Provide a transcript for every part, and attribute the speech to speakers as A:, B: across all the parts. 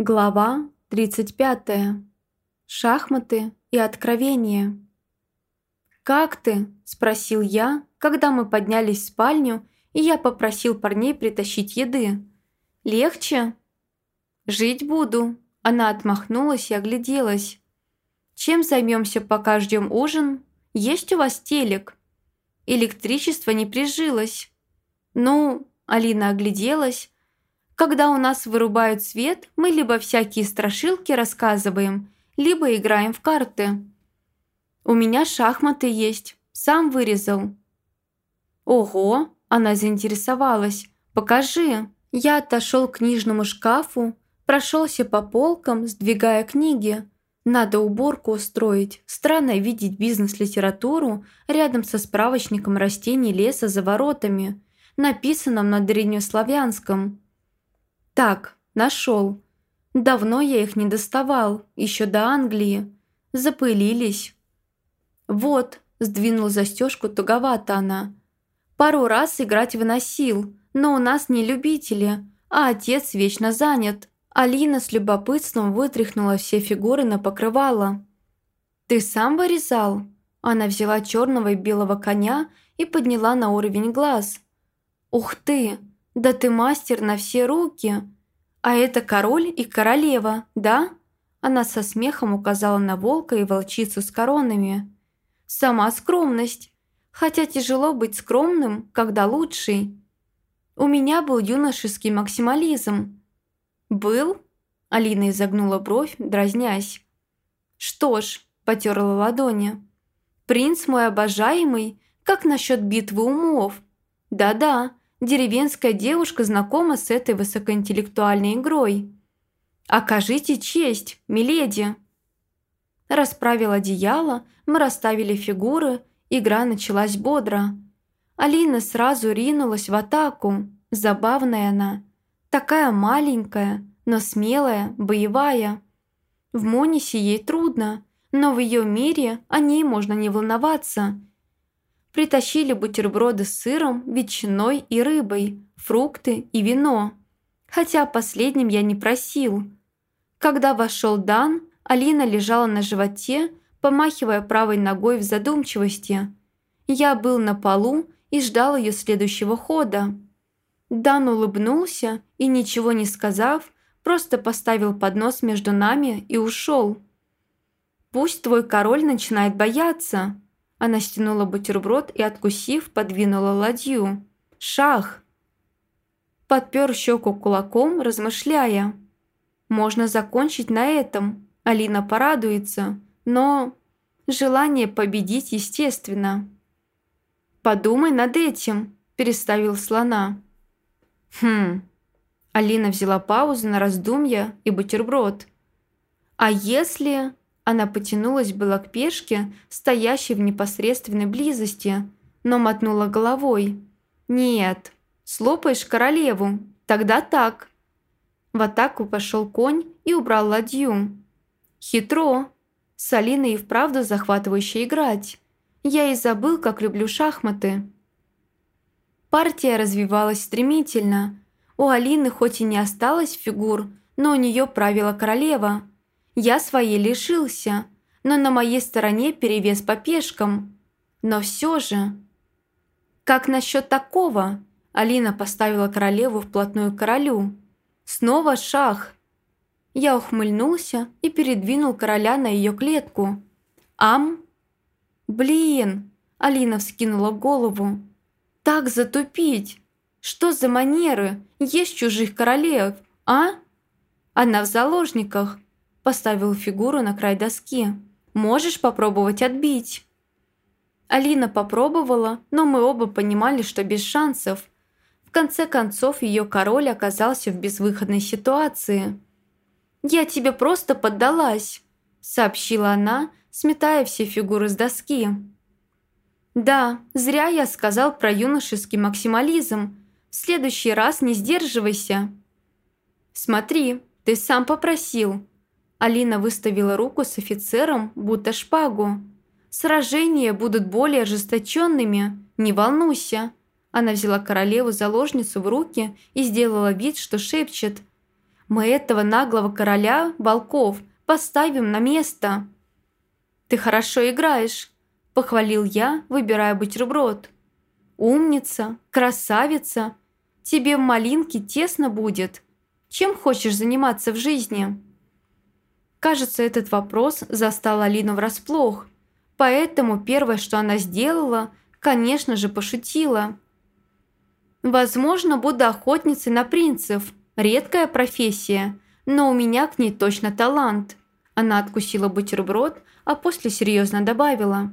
A: Глава 35. Шахматы и откровения. «Как ты?» – спросил я, когда мы поднялись в спальню, и я попросил парней притащить еды. «Легче?» «Жить буду», – она отмахнулась и огляделась. «Чем займемся, пока ждем ужин? Есть у вас телек?» «Электричество не прижилось». «Ну...» – Алина огляделась, когда у нас вырубают свет, мы либо всякие страшилки рассказываем, либо играем в карты. У меня шахматы есть, сам вырезал. Ого, она заинтересовалась. Покажи. Я отошел к книжному шкафу, прошелся по полкам, сдвигая книги. Надо уборку устроить. Странно видеть бизнес-литературу рядом со справочником растений леса за воротами, написанным на древнеславянском. Так, нашел. Давно я их не доставал, еще до Англии. Запылились. Вот, сдвинул застежку туговато она. Пару раз играть выносил, но у нас не любители, а отец вечно занят. Алина с любопытством вытряхнула все фигуры на покрывало. «Ты сам вырезал?» Она взяла черного и белого коня и подняла на уровень глаз. «Ух ты! «Да ты мастер на все руки! А это король и королева, да?» Она со смехом указала на волка и волчицу с коронами. «Сама скромность. Хотя тяжело быть скромным, когда лучший. У меня был юношеский максимализм». «Был?» Алина изогнула бровь, дразнясь. «Что ж», – потерла ладони. «Принц мой обожаемый, как насчет битвы умов?» «Да-да, деревенская девушка знакома с этой высокоинтеллектуальной игрой. «Окажите честь, миледи!» Расправил одеяло, мы расставили фигуры, игра началась бодро. Алина сразу ринулась в атаку, забавная она. Такая маленькая, но смелая, боевая. В Монисе ей трудно, но в ее мире о ней можно не волноваться – Притащили бутерброды с сыром, ветчиной и рыбой, фрукты и вино. Хотя последним я не просил. Когда вошел Дан, Алина лежала на животе, помахивая правой ногой в задумчивости. Я был на полу и ждал ее следующего хода. Дан улыбнулся и, ничего не сказав, просто поставил поднос между нами и ушел. «Пусть твой король начинает бояться», она стянула бутерброд и, откусив, подвинула ладью. «Шах!» Подпер щеку кулаком, размышляя. «Можно закончить на этом. Алина порадуется. Но желание победить естественно». «Подумай над этим», – переставил слона. «Хм». Алина взяла паузу на раздумья и бутерброд. «А если...» Она потянулась была к пешке, стоящей в непосредственной близости, но мотнула головой. «Нет, слопаешь королеву, тогда так». В атаку пошел конь и убрал ладью. «Хитро. С Алиной и вправду захватывающе играть. Я и забыл, как люблю шахматы». Партия развивалась стремительно. У Алины хоть и не осталось фигур, но у нее правила королева – я своей лишился, но на моей стороне перевес по пешкам. Но все же... «Как насчет такого?» Алина поставила королеву вплотную к королю. «Снова шах!» Я ухмыльнулся и передвинул короля на ее клетку. «Ам?» «Блин!» Алина вскинула голову. «Так затупить! Что за манеры? Есть чужих королев, а?» «Она в заложниках, Поставил фигуру на край доски. «Можешь попробовать отбить?» Алина попробовала, но мы оба понимали, что без шансов. В конце концов, ее король оказался в безвыходной ситуации. «Я тебе просто поддалась», – сообщила она, сметая все фигуры с доски. «Да, зря я сказал про юношеский максимализм. В следующий раз не сдерживайся». «Смотри, ты сам попросил», Алина выставила руку с офицером, будто шпагу. «Сражения будут более ожесточенными, не волнуйся». Она взяла королеву-заложницу в руки и сделала вид, что шепчет. Мы этого наглого короля волков поставим на место». «Ты хорошо играешь», – похвалил я, выбирая бутерброд. «Умница, красавица. Тебе в малинке тесно будет. Чем хочешь заниматься в жизни?» Кажется, этот вопрос застал Алину врасплох, поэтому первое, что она сделала, конечно же, пошутила. «Возможно, буду охотницей на принцев. Редкая профессия, но у меня к ней точно талант». Она откусила бутерброд, а после серьезно добавила.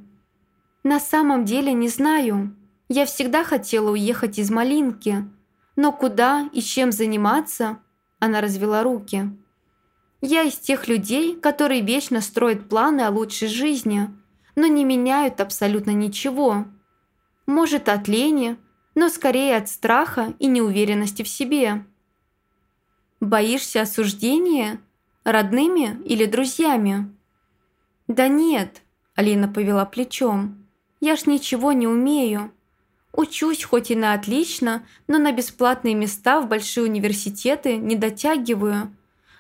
A: «На самом деле не знаю. Я всегда хотела уехать из Малинки. Но куда и чем заниматься?» Она развела руки. «Я из тех людей, которые вечно строят планы о лучшей жизни, но не меняют абсолютно ничего. Может, от лени, но скорее от страха и неуверенности в себе». «Боишься осуждения? Родными или друзьями?» «Да нет», – Алина повела плечом. «Я ж ничего не умею. Учусь хоть и на отлично, но на бесплатные места в большие университеты не дотягиваю,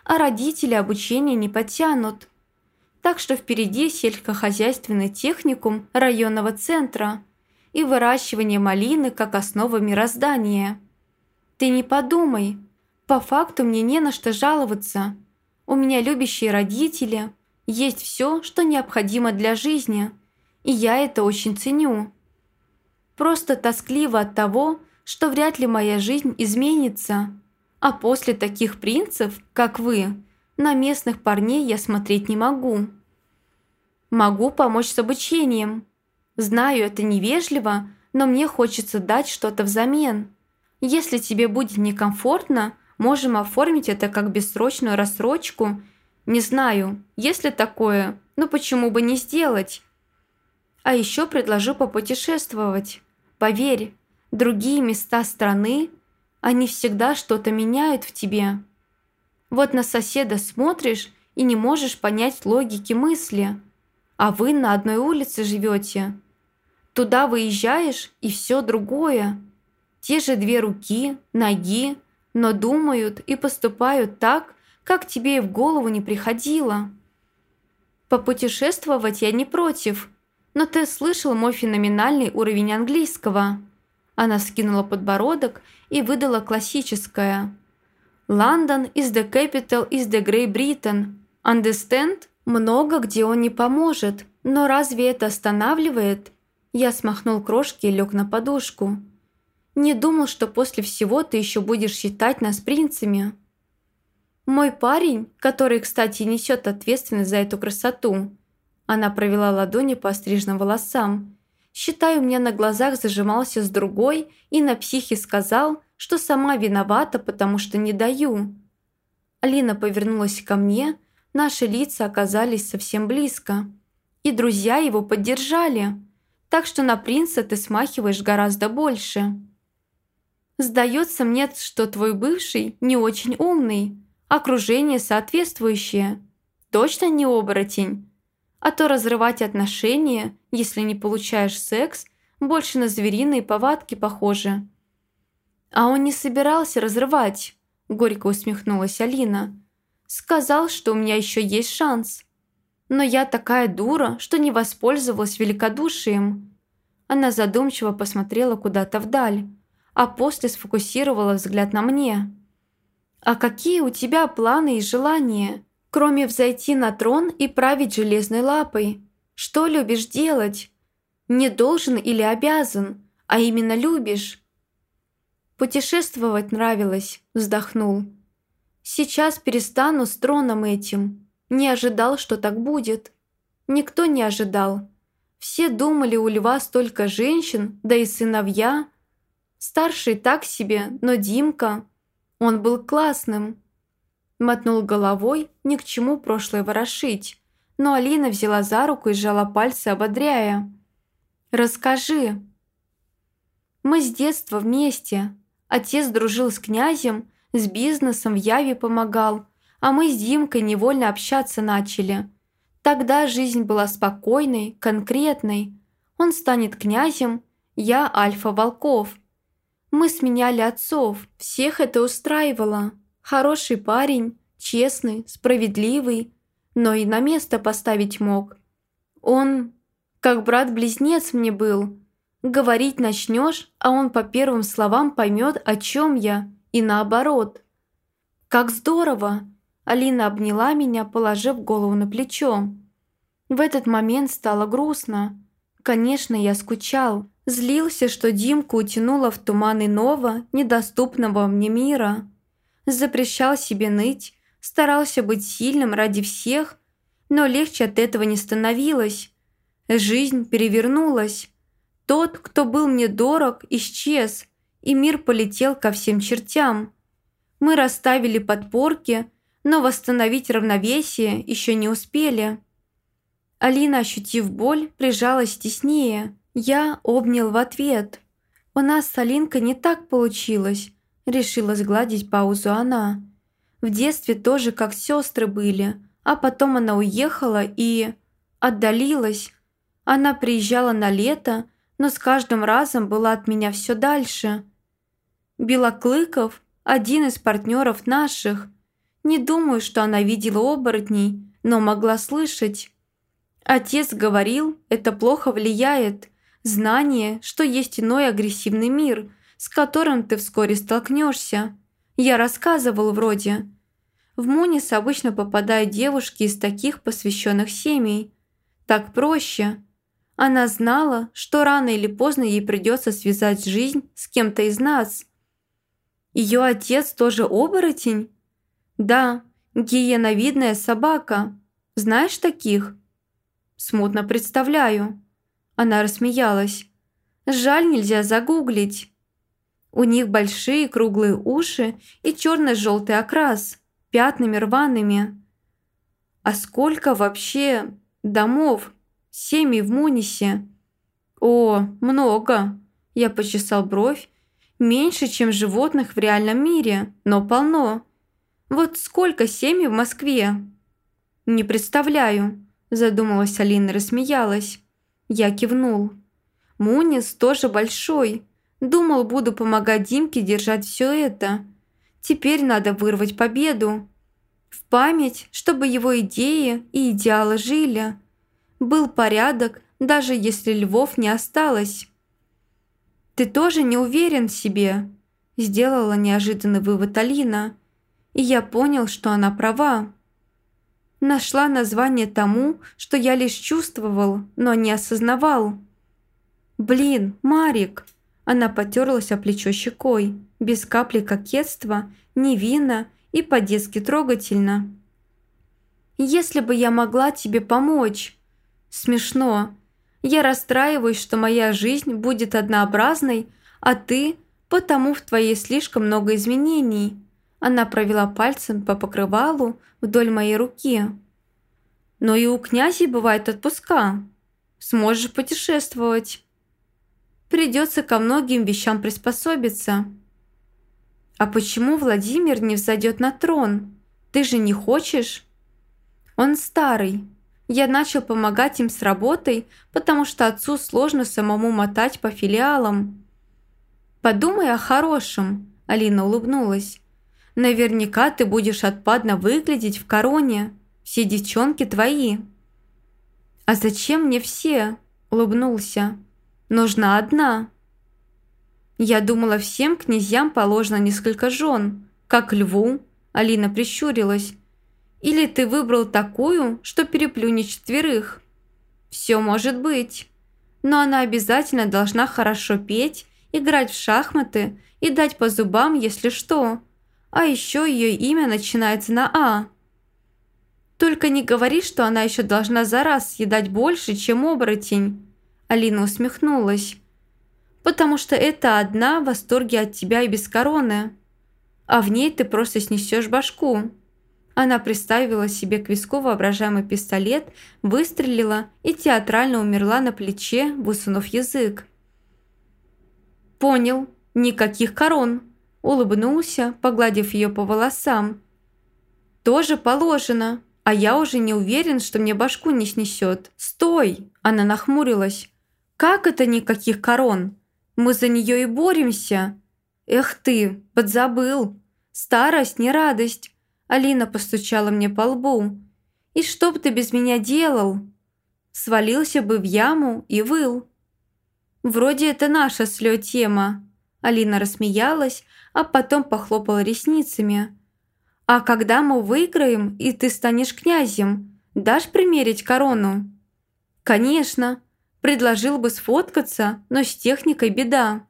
A: а родители обучение не потянут. Так что впереди сельскохозяйственный техникум районного центра и выращивание малины как основа мироздания. Ты не подумай, по факту мне не на что жаловаться. У меня любящие родители – есть все, что необходимо для жизни, и я это очень ценю. Просто тоскливо от того, что вряд ли моя жизнь изменится, а после таких принцев, как вы, на местных парней я смотреть не могу. Могу помочь с обучением. Знаю, это невежливо, но мне хочется дать что-то взамен. Если тебе будет некомфортно, можем оформить это как бессрочную рассрочку – не знаю, есть ли такое, но почему бы не сделать? А еще предложу попутешествовать. Поверь, другие места страны, они всегда что-то меняют в тебе. Вот на соседа смотришь и не можешь понять логики мысли, а вы на одной улице живете. Туда выезжаешь и все другое. Те же две руки, ноги, но думают и поступают так, как тебе и в голову не приходило? Попутешествовать я не против, но ты слышал мой феноменальный уровень английского. Она скинула подбородок и выдала классическое. London is the capital is the Great Britain. Understand? Много где он не поможет, но разве это останавливает? Я смахнул крошки и лег на подушку. Не думал, что после всего ты еще будешь считать нас принцами. Мой парень, который, кстати, несет ответственность за эту красоту. Она провела ладони по остриженным волосам. Считаю, мне на глазах зажимался с другой и на психе сказал, что сама виновата, потому что не даю. Алина повернулась ко мне, наши лица оказались совсем близко. И друзья его поддержали. Так что на принца ты смахиваешь гораздо больше. Сдается мне, что твой бывший не очень умный, окружение соответствующее. Точно не оборотень. А то разрывать отношения, если не получаешь секс, больше на звериные повадки похоже. А он не собирался разрывать, горько усмехнулась Алина. Сказал, что у меня еще есть шанс. Но я такая дура, что не воспользовалась великодушием. Она задумчиво посмотрела куда-то вдаль, а после сфокусировала взгляд на мне. «А какие у тебя планы и желания, кроме взойти на трон и править железной лапой? Что любишь делать? Не должен или обязан, а именно любишь?» «Путешествовать нравилось», – вздохнул. «Сейчас перестану с троном этим. Не ожидал, что так будет. Никто не ожидал. Все думали, у льва столько женщин, да и сыновья. Старший так себе, но Димка...» Он был классным. Мотнул головой, ни к чему прошлое ворошить. Но Алина взяла за руку и сжала пальцы, ободряя. «Расскажи». «Мы с детства вместе. Отец дружил с князем, с бизнесом в Яве помогал, а мы с Димкой невольно общаться начали. Тогда жизнь была спокойной, конкретной. Он станет князем, я Альфа Волков. Мы сменяли отцов, всех это устраивало. Хороший парень, честный, справедливый, но и на место поставить мог. Он как брат-близнец мне был. Говорить начнешь, а он по первым словам поймет, о чем я, и наоборот. Как здорово! Алина обняла меня, положив голову на плечо. В этот момент стало грустно. Конечно, я скучал. Злился, что Димку утянула в туман иного, недоступного мне мира. Запрещал себе ныть, старался быть сильным ради всех, но легче от этого не становилось. Жизнь перевернулась. Тот, кто был мне дорог, исчез, и мир полетел ко всем чертям. Мы расставили подпорки, но восстановить равновесие еще не успели. Алина, ощутив боль, прижалась теснее. Я обнял в ответ. «У нас с Алинкой не так получилось», – решила сгладить паузу она. «В детстве тоже как сестры были, а потом она уехала и... отдалилась. Она приезжала на лето, но с каждым разом была от меня все дальше. Белоклыков – один из партнеров наших. Не думаю, что она видела оборотней, но могла слышать. Отец говорил, это плохо влияет. Знание, что есть иной агрессивный мир, с которым ты вскоре столкнешься. Я рассказывал вроде. В Мунис обычно попадают девушки из таких посвященных семей. Так проще. Она знала, что рано или поздно ей придется связать жизнь с кем-то из нас. Ее отец тоже оборотень? Да, гиеновидная собака. Знаешь таких? Смутно представляю. Она рассмеялась. Жаль, нельзя загуглить. У них большие круглые уши и черно-желтый окрас, пятнами рваными. А сколько вообще домов, семей в Мунисе? О, много. Я почесал бровь. Меньше, чем животных в реальном мире, но полно. Вот сколько семей в Москве? Не представляю. Задумалась Алина, рассмеялась. Я кивнул. Мунис тоже большой. Думал, буду помогать Димке держать все это. Теперь надо вырвать победу. В память, чтобы его идеи и идеалы жили. Был порядок, даже если львов не осталось. «Ты тоже не уверен в себе?» Сделала неожиданный вывод Алина. И я понял, что она права. Нашла название тому, что я лишь чувствовал, но не осознавал. «Блин, Марик!» Она потерлась о плечо щекой, без капли кокетства, невинно и по-детски трогательно. «Если бы я могла тебе помочь!» «Смешно. Я расстраиваюсь, что моя жизнь будет однообразной, а ты, потому в твоей слишком много изменений. Она провела пальцем по покрывалу вдоль моей руки. «Но и у князей бывает отпуска. Сможешь путешествовать. Придется ко многим вещам приспособиться». «А почему Владимир не взойдет на трон? Ты же не хочешь?» «Он старый. Я начал помогать им с работой, потому что отцу сложно самому мотать по филиалам». «Подумай о хорошем», – Алина улыбнулась. Наверняка ты будешь отпадно выглядеть в короне. Все девчонки твои». «А зачем мне все?» – улыбнулся. «Нужна одна». «Я думала, всем князьям положено несколько жен, как льву», – Алина прищурилась. «Или ты выбрал такую, что переплюнет четверых?» «Все может быть. Но она обязательно должна хорошо петь, играть в шахматы и дать по зубам, если что. А еще ее имя начинается на «А». Только не говори, что она еще должна за раз съедать больше, чем оборотень. Алина усмехнулась. Потому что это одна в восторге от тебя и без короны. А в ней ты просто снесешь башку. Она приставила себе к виску воображаемый пистолет, выстрелила и театрально умерла на плече, высунув язык. «Понял. Никаких корон», улыбнулся, погладив ее по волосам. «Тоже положено, а я уже не уверен, что мне башку не снесет. Стой!» Она нахмурилась. «Как это никаких корон? Мы за нее и боремся!» «Эх ты, подзабыл!» Старость не радость. Алина постучала мне по лбу. И что бы ты без меня делал? Свалился бы в яму и выл. Вроде это наша с тема. Алина рассмеялась, а потом похлопала ресницами. А когда мы выиграем, и ты станешь князем, дашь примерить корону? Конечно. Предложил бы сфоткаться, но с техникой беда.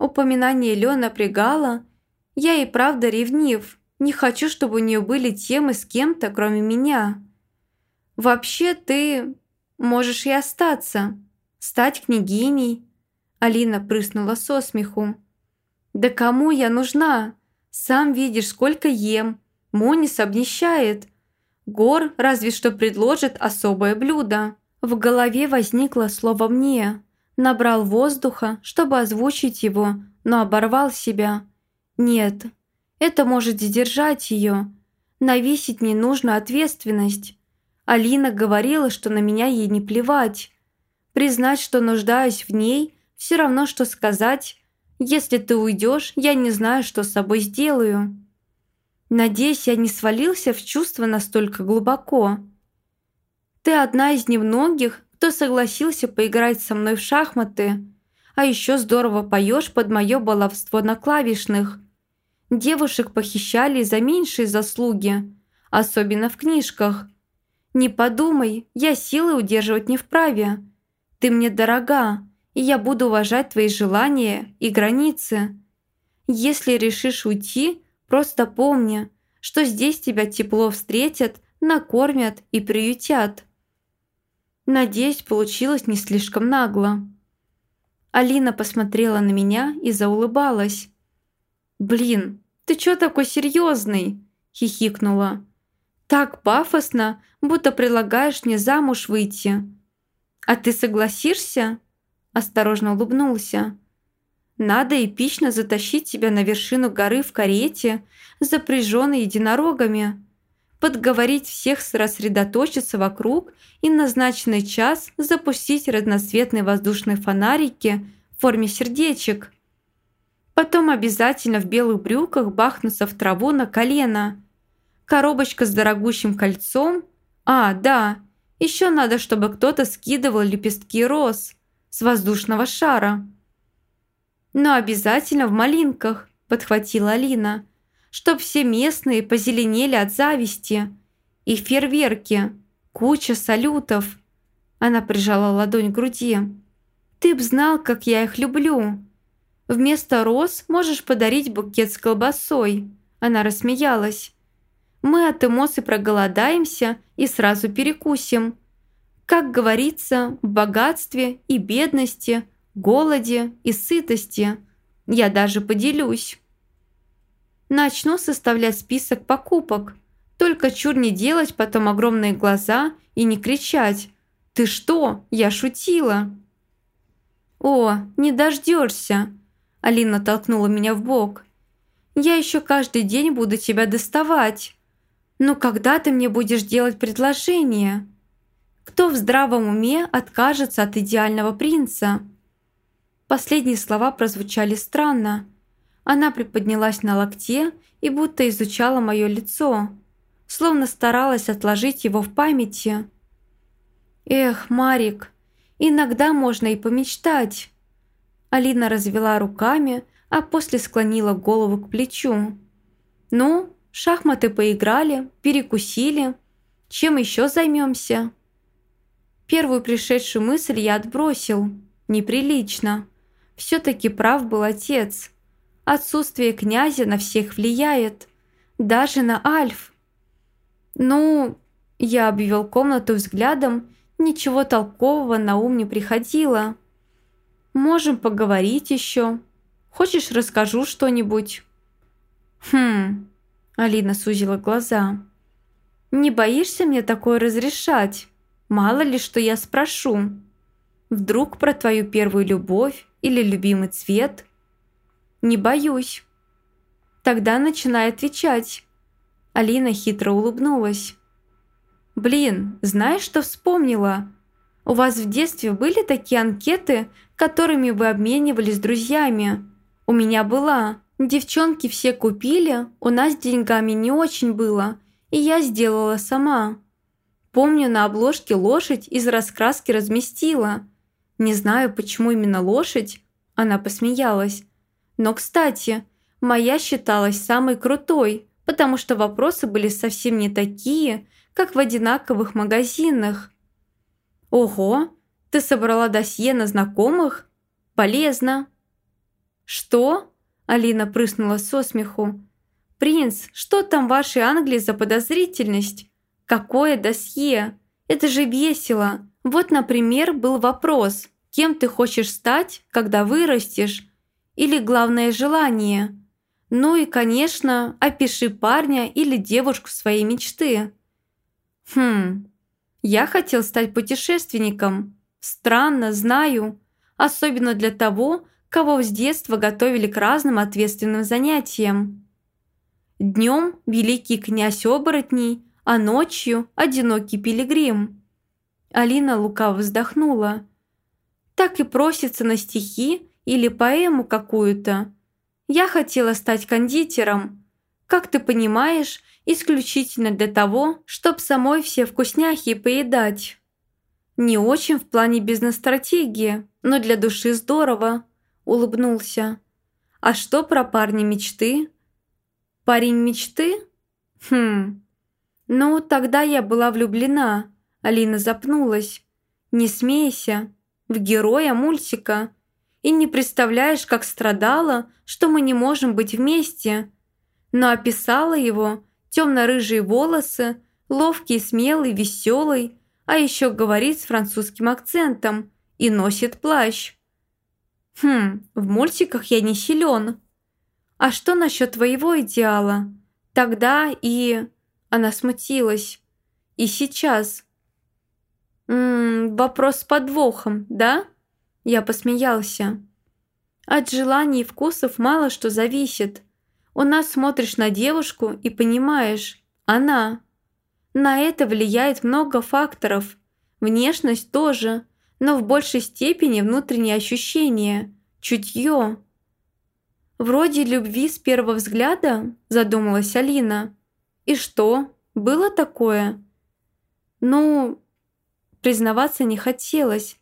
A: Упоминание Лё напрягало. Я и правда ревнив. Не хочу, чтобы у нее были темы с кем-то, кроме меня. Вообще ты можешь и остаться, стать княгиней. Алина прыснула со смеху. Да кому я нужна? Сам видишь, сколько ем. Монис обнищает. Гор разве что предложит особое блюдо. В голове возникло слово «мне». Набрал воздуха, чтобы озвучить его, но оборвал себя. Нет, это может сдержать ее. Навесить не нужно ответственность. Алина говорила, что на меня ей не плевать. Признать, что нуждаюсь в ней, все равно, что сказать «Если ты уйдешь, я не знаю, что с собой сделаю». Надеюсь, я не свалился в чувства настолько глубоко. Ты одна из немногих, кто согласился поиграть со мной в шахматы, а еще здорово поешь под мое баловство на клавишных. Девушек похищали за меньшие заслуги, особенно в книжках. Не подумай, я силы удерживать не вправе. Ты мне дорога, и я буду уважать твои желания и границы. Если решишь уйти, просто помни, что здесь тебя тепло встретят, накормят и приютят. Надеюсь, получилось не слишком нагло. Алина посмотрела на меня и заулыбалась. «Блин, ты чё такой серьезный? хихикнула. «Так пафосно, будто предлагаешь мне замуж выйти». «А ты согласишься?» Осторожно улыбнулся. «Надо эпично затащить тебя на вершину горы в карете, запряженной единорогами, подговорить всех рассредоточиться вокруг и назначенный час запустить разноцветные воздушные фонарики в форме сердечек. Потом обязательно в белых брюках бахнуться в траву на колено. Коробочка с дорогущим кольцом. А, да, еще надо, чтобы кто-то скидывал лепестки роз с воздушного шара. Но обязательно в малинках, подхватила Алина, чтоб все местные позеленели от зависти. И фейерверки, куча салютов. Она прижала ладонь к груди. Ты б знал, как я их люблю. Вместо роз можешь подарить букет с колбасой». Она рассмеялась. «Мы от эмоций проголодаемся и сразу перекусим. Как говорится, в богатстве и бедности, голоде и сытости. Я даже поделюсь». Начну составлять список покупок. Только чур не делать потом огромные глаза и не кричать. «Ты что? Я шутила!» «О, не дождешься!» Алина толкнула меня в бок. «Я еще каждый день буду тебя доставать. Но когда ты мне будешь делать предложение? Кто в здравом уме откажется от идеального принца?» Последние слова прозвучали странно. Она приподнялась на локте и будто изучала мое лицо, словно старалась отложить его в памяти. «Эх, Марик, иногда можно и помечтать». Алина развела руками, а после склонила голову к плечу. «Ну, шахматы поиграли, перекусили. Чем еще займемся?» Первую пришедшую мысль я отбросил. Неприлично. Все-таки прав был отец. Отсутствие князя на всех влияет. Даже на Альф. «Ну...» Я обвел комнату взглядом, ничего толкового на ум не приходило. Можем поговорить еще. Хочешь, расскажу что-нибудь?» «Хм...» Алина сузила глаза. «Не боишься мне такое разрешать? Мало ли, что я спрошу. Вдруг про твою первую любовь или любимый цвет?» «Не боюсь». «Тогда начинай отвечать». Алина хитро улыбнулась. «Блин, знаешь, что вспомнила? У вас в детстве были такие анкеты, которыми вы обменивались с друзьями? У меня была. Девчонки все купили, у нас с деньгами не очень было, и я сделала сама. Помню, на обложке лошадь из раскраски разместила. Не знаю, почему именно лошадь, она посмеялась. Но, кстати, моя считалась самой крутой, потому что вопросы были совсем не такие, как в одинаковых магазинах. Ого, ты собрала досье на знакомых? Полезно. Что? Алина прыснула со смеху. «Принц, что там в вашей Англии за подозрительность? Какое досье? Это же весело. Вот, например, был вопрос, кем ты хочешь стать, когда вырастешь? Или главное желание? Ну и, конечно, опиши парня или девушку своей мечты. Хм, я хотел стать путешественником. Странно, знаю. Особенно для того, кого с детства готовили к разным ответственным занятиям. Днем великий князь оборотней, а ночью одинокий пилигрим. Алина лукаво вздохнула. Так и просится на стихи или поэму какую-то. Я хотела стать кондитером. Как ты понимаешь, исключительно для того, чтобы самой все вкусняхи поедать. Не очень в плане бизнес-стратегии, но для души здорово улыбнулся. «А что про парня мечты?» «Парень мечты?» «Хм... Ну, тогда я была влюблена». Алина запнулась. «Не смейся. В героя мультика. И не представляешь, как страдала, что мы не можем быть вместе. Но описала его, темно-рыжие волосы, ловкий, смелый, веселый, а еще говорит с французским акцентом и носит плащ. «Хм, в мультиках я не силен. А что насчет твоего идеала? Тогда и...» Она смутилась. «И сейчас?» «Ммм, вопрос с подвохом, да?» Я посмеялся. «От желаний и вкусов мало что зависит. У нас смотришь на девушку и понимаешь, она. На это влияет много факторов. Внешность тоже, но в большей степени внутренние ощущения, чутье. «Вроде любви с первого взгляда», – задумалась Алина. «И что, было такое?» «Ну...» Признаваться не хотелось.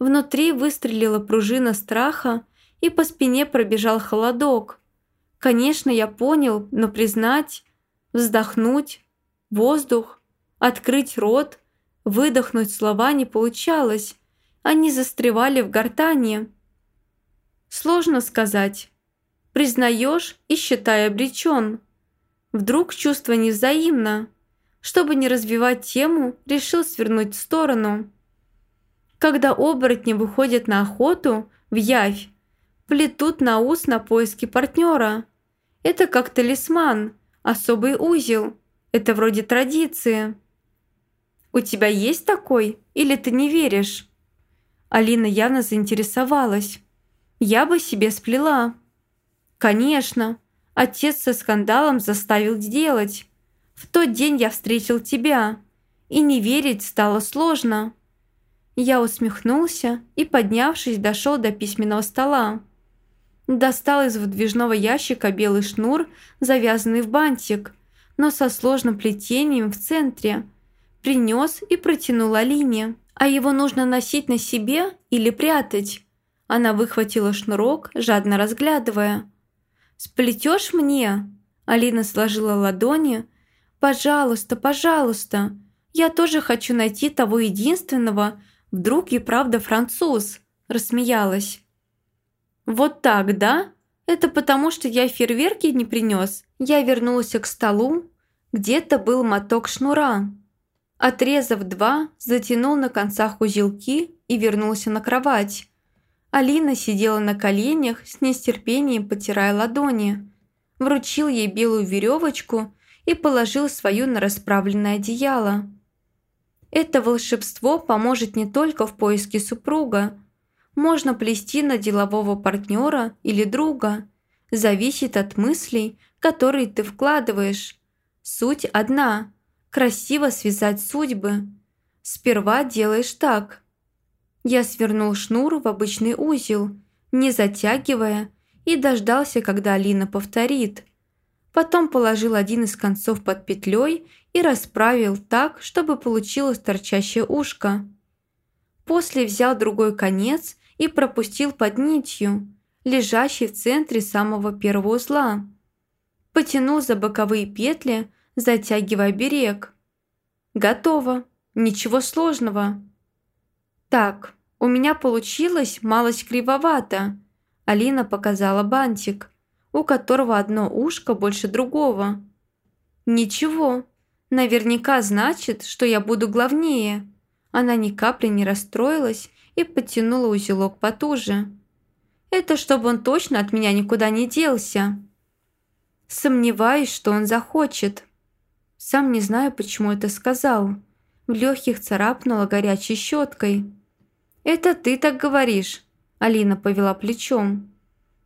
A: Внутри выстрелила пружина страха, и по спине пробежал холодок. Конечно, я понял, но признать, вздохнуть, воздух, открыть рот, выдохнуть слова не получалось. Они застревали в гортани. Сложно сказать. Признаешь и считай обречен. Вдруг чувство невзаимно. Чтобы не развивать тему, решил свернуть в сторону. Когда оборотни выходят на охоту, в явь, плетут на ус на поиски партнера. Это как талисман, особый узел. Это вроде традиции. «У тебя есть такой? Или ты не веришь?» Алина явно заинтересовалась. «Я бы себе сплела». «Конечно. Отец со скандалом заставил сделать. В тот день я встретил тебя. И не верить стало сложно». Я усмехнулся и, поднявшись, дошел до письменного стола. Достал из выдвижного ящика белый шнур, завязанный в бантик, но со сложным плетением в центре. Принес и протянул Алине а его нужно носить на себе или прятать?» Она выхватила шнурок, жадно разглядывая. «Сплетешь мне?» Алина сложила ладони. «Пожалуйста, пожалуйста. Я тоже хочу найти того единственного. Вдруг и правда француз?» Рассмеялась. «Вот так, да? Это потому, что я фейерверки не принес?» Я вернулся к столу. Где-то был моток шнура. Отрезав два, затянул на концах узелки и вернулся на кровать. Алина сидела на коленях, с нестерпением потирая ладони. Вручил ей белую веревочку и положил свою на расправленное одеяло. Это волшебство поможет не только в поиске супруга. Можно плести на делового партнера или друга. Зависит от мыслей, которые ты вкладываешь. Суть одна – красиво связать судьбы. Сперва делаешь так. Я свернул шнур в обычный узел, не затягивая, и дождался, когда Алина повторит. Потом положил один из концов под петлей и расправил так, чтобы получилось торчащее ушко. После взял другой конец и пропустил под нитью, лежащий в центре самого первого узла. Потянул за боковые петли, затягивая берег. Готово. Ничего сложного. Так, у меня получилось малость кривовато. Алина показала бантик, у которого одно ушко больше другого. Ничего, наверняка значит, что я буду главнее. Она ни капли не расстроилась и подтянула узелок потуже. Это чтобы он точно от меня никуда не делся. Сомневаюсь, что он захочет. Сам не знаю, почему это сказал. В легких царапнула горячей щеткой. «Это ты так говоришь», – Алина повела плечом.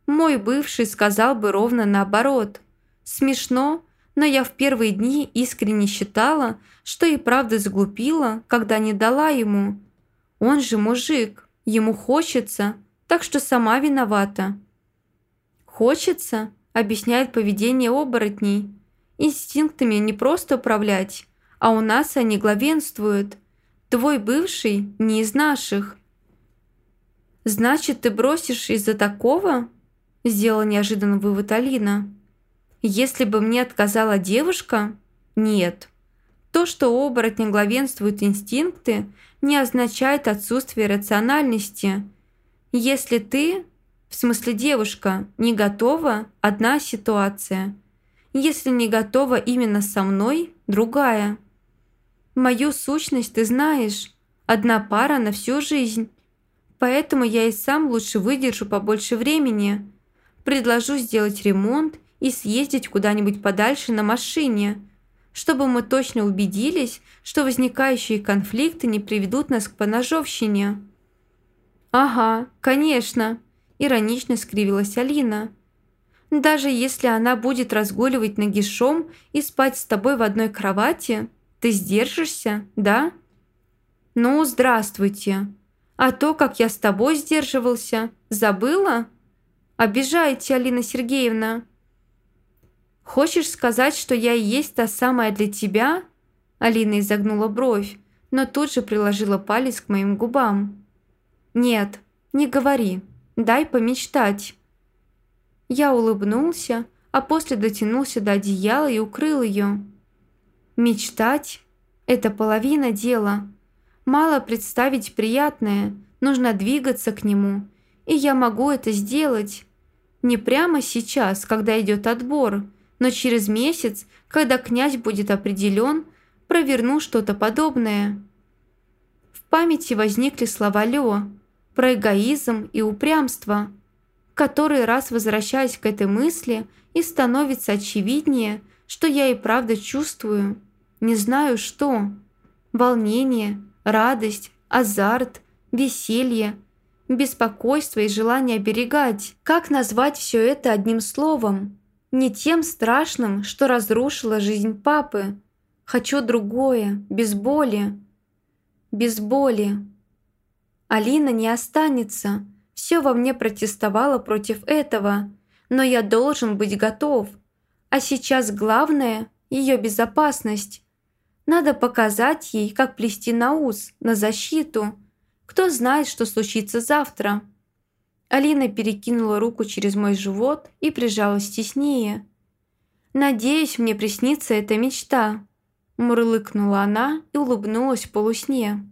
A: «Мой бывший сказал бы ровно наоборот. Смешно, но я в первые дни искренне считала, что и правда заглупила, когда не дала ему. Он же мужик, ему хочется, так что сама виновата». «Хочется?» – объясняет поведение оборотней. «Инстинктами не просто управлять, а у нас они главенствуют. Твой бывший не из наших». «Значит, ты бросишь из-за такого?» – сделала неожиданный вывод Алина. «Если бы мне отказала девушка? Нет. То, что у главенствуют инстинкты, не означает отсутствие рациональности. Если ты, в смысле девушка, не готова – одна ситуация. Если не готова именно со мной – другая. Мою сущность ты знаешь. Одна пара на всю жизнь. Поэтому я и сам лучше выдержу побольше времени. Предложу сделать ремонт и съездить куда-нибудь подальше на машине, чтобы мы точно убедились, что возникающие конфликты не приведут нас к поножовщине». «Ага, конечно», – иронично скривилась Алина. «Даже если она будет разгуливать нагишом и спать с тобой в одной кровати, ты сдержишься, да?» «Ну, здравствуйте. А то, как я с тобой сдерживался, забыла? Обижаете, Алина Сергеевна. Хочешь сказать, что я и есть та самая для тебя? Алина изогнула бровь, но тут же приложила палец к моим губам. Нет, не говори. Дай помечтать. Я улыбнулся, а после дотянулся до одеяла и укрыл ее. Мечтать – это половина дела – Мало представить приятное, нужно двигаться к нему. И я могу это сделать. Не прямо сейчас, когда идет отбор, но через месяц, когда князь будет определен, проверну что-то подобное. В памяти возникли слова Лео про эгоизм и упрямство. Который раз возвращаясь к этой мысли, и становится очевиднее, что я и правда чувствую. Не знаю что. Волнение, радость, азарт, веселье, беспокойство и желание оберегать. Как назвать все это одним словом? Не тем страшным, что разрушило жизнь папы. Хочу другое, без боли. Без боли. Алина не останется. Все во мне протестовало против этого. Но я должен быть готов. А сейчас главное – ее безопасность. Надо показать ей, как плести на ус, на защиту. Кто знает, что случится завтра. Алина перекинула руку через мой живот и прижалась теснее. «Надеюсь, мне приснится эта мечта», – мурлыкнула она и улыбнулась в полусне.